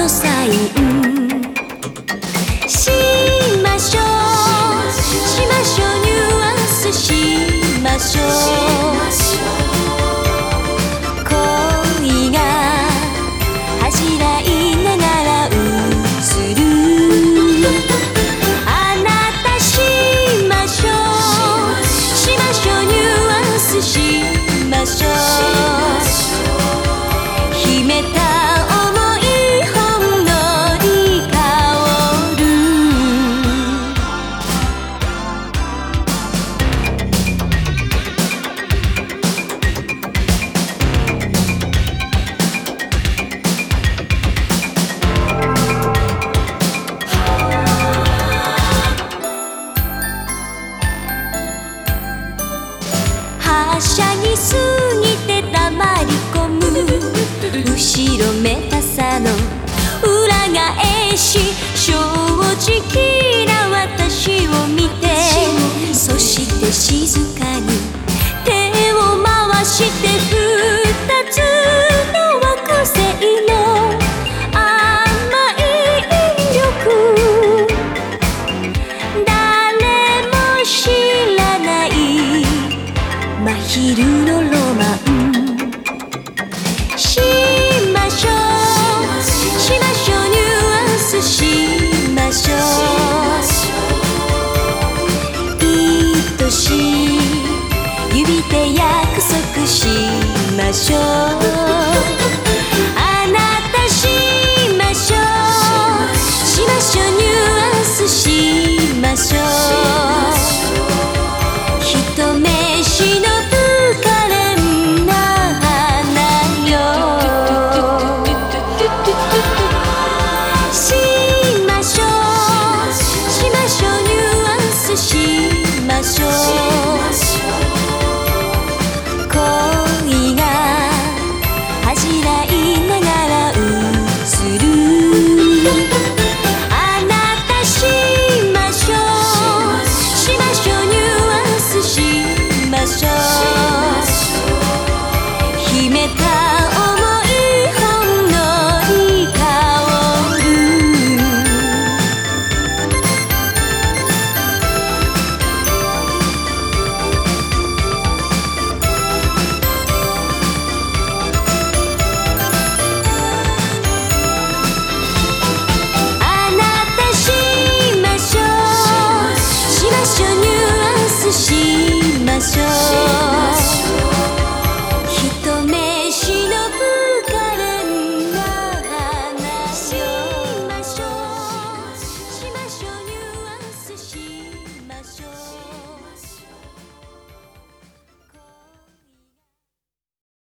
のサイン。しましょう。しましょう。ニュアンスしましょう。まししのぶかれんな花よ。しましょう。しましょう。ニュアンスしましょう。